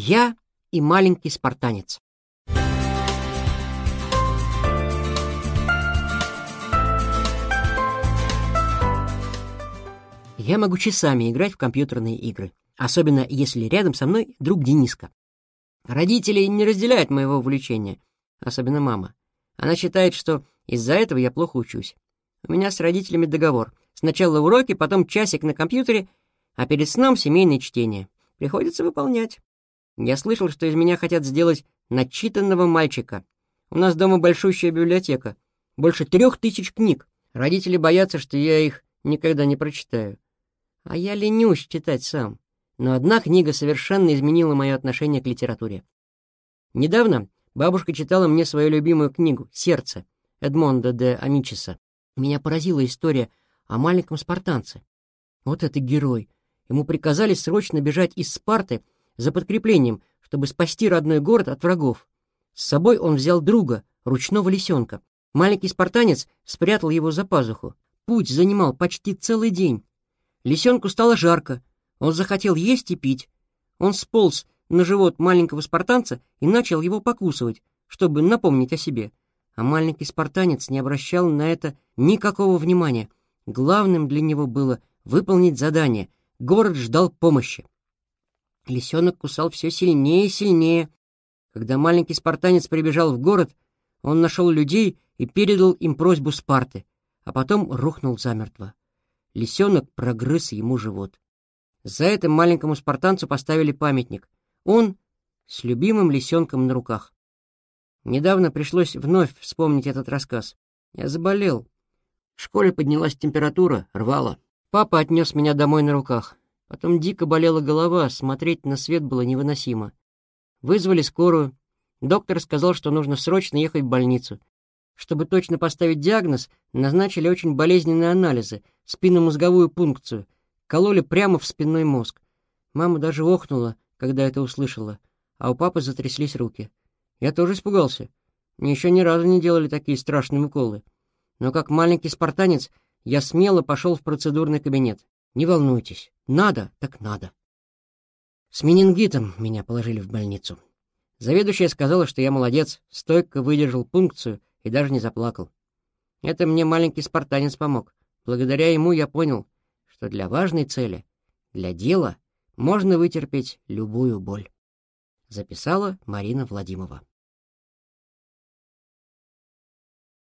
Я и маленький спартанец. Я могу часами играть в компьютерные игры, особенно если рядом со мной друг Дениска. Родители не разделяют моего увлечения, особенно мама. Она считает, что из-за этого я плохо учусь. У меня с родителями договор. Сначала уроки, потом часик на компьютере, а перед сном семейное чтение. Приходится выполнять. Я слышал, что из меня хотят сделать начитанного мальчика. У нас дома большущая библиотека, больше трех тысяч книг. Родители боятся, что я их никогда не прочитаю. А я ленюсь читать сам. Но одна книга совершенно изменила мое отношение к литературе. Недавно бабушка читала мне свою любимую книгу «Сердце» Эдмонда де Амичеса. Меня поразила история о маленьком спартанце. Вот это герой. Ему приказали срочно бежать из Спарты за подкреплением, чтобы спасти родной город от врагов. С собой он взял друга, ручного лисенка. Маленький спартанец спрятал его за пазуху. Путь занимал почти целый день. Лисенку стало жарко, он захотел есть и пить. Он сполз на живот маленького спартанца и начал его покусывать, чтобы напомнить о себе. А маленький спартанец не обращал на это никакого внимания. Главным для него было выполнить задание. Город ждал помощи. Лисенок кусал все сильнее и сильнее. Когда маленький спартанец прибежал в город, он нашел людей и передал им просьбу Спарты, а потом рухнул замертво. Лисенок прогрыз ему живот. За это маленькому спартанцу поставили памятник. Он с любимым лисенком на руках. Недавно пришлось вновь вспомнить этот рассказ. Я заболел. В школе поднялась температура, рвала. Папа отнес меня домой на руках. Потом дико болела голова, смотреть на свет было невыносимо. Вызвали скорую. Доктор сказал, что нужно срочно ехать в больницу. Чтобы точно поставить диагноз, назначили очень болезненные анализы, спинномозговую пункцию — кололи прямо в спинной мозг. Мама даже охнула, когда это услышала, а у папы затряслись руки. Я тоже испугался. Мне еще ни разу не делали такие страшные уколы. Но как маленький спартанец я смело пошел в процедурный кабинет. Не волнуйтесь, надо, так надо. С менингитом меня положили в больницу. Заведующая сказала, что я молодец, стойко выдержал пункцию и даже не заплакал. Это мне маленький спартанец помог. Благодаря ему я понял, что для важной цели, для дела, можно вытерпеть любую боль. Записала Марина Владимирова.